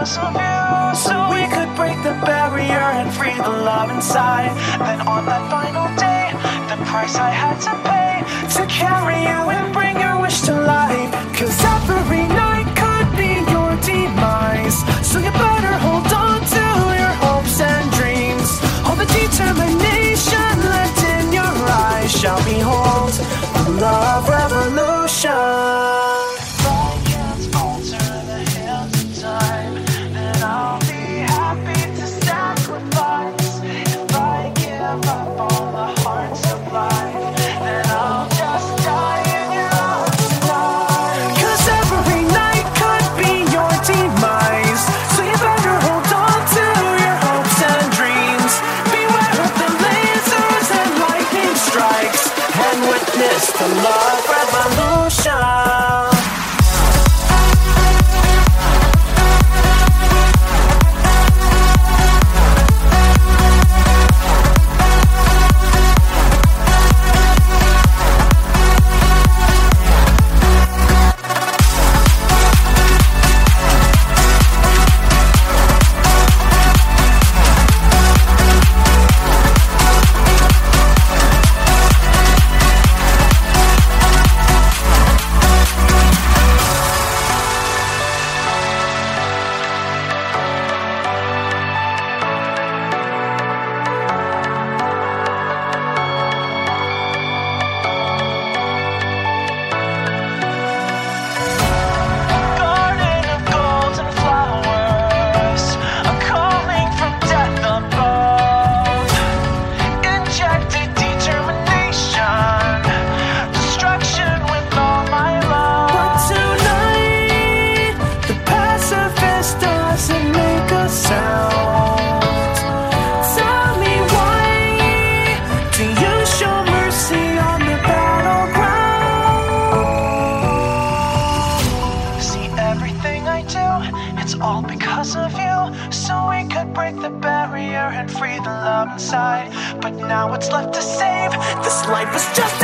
us. So we could break the barrier and free the love inside. Then on that final day The price I had to pay To carry you and bring your wish to life. love. break the barrier and free the love inside. But now what's left to save? This life is just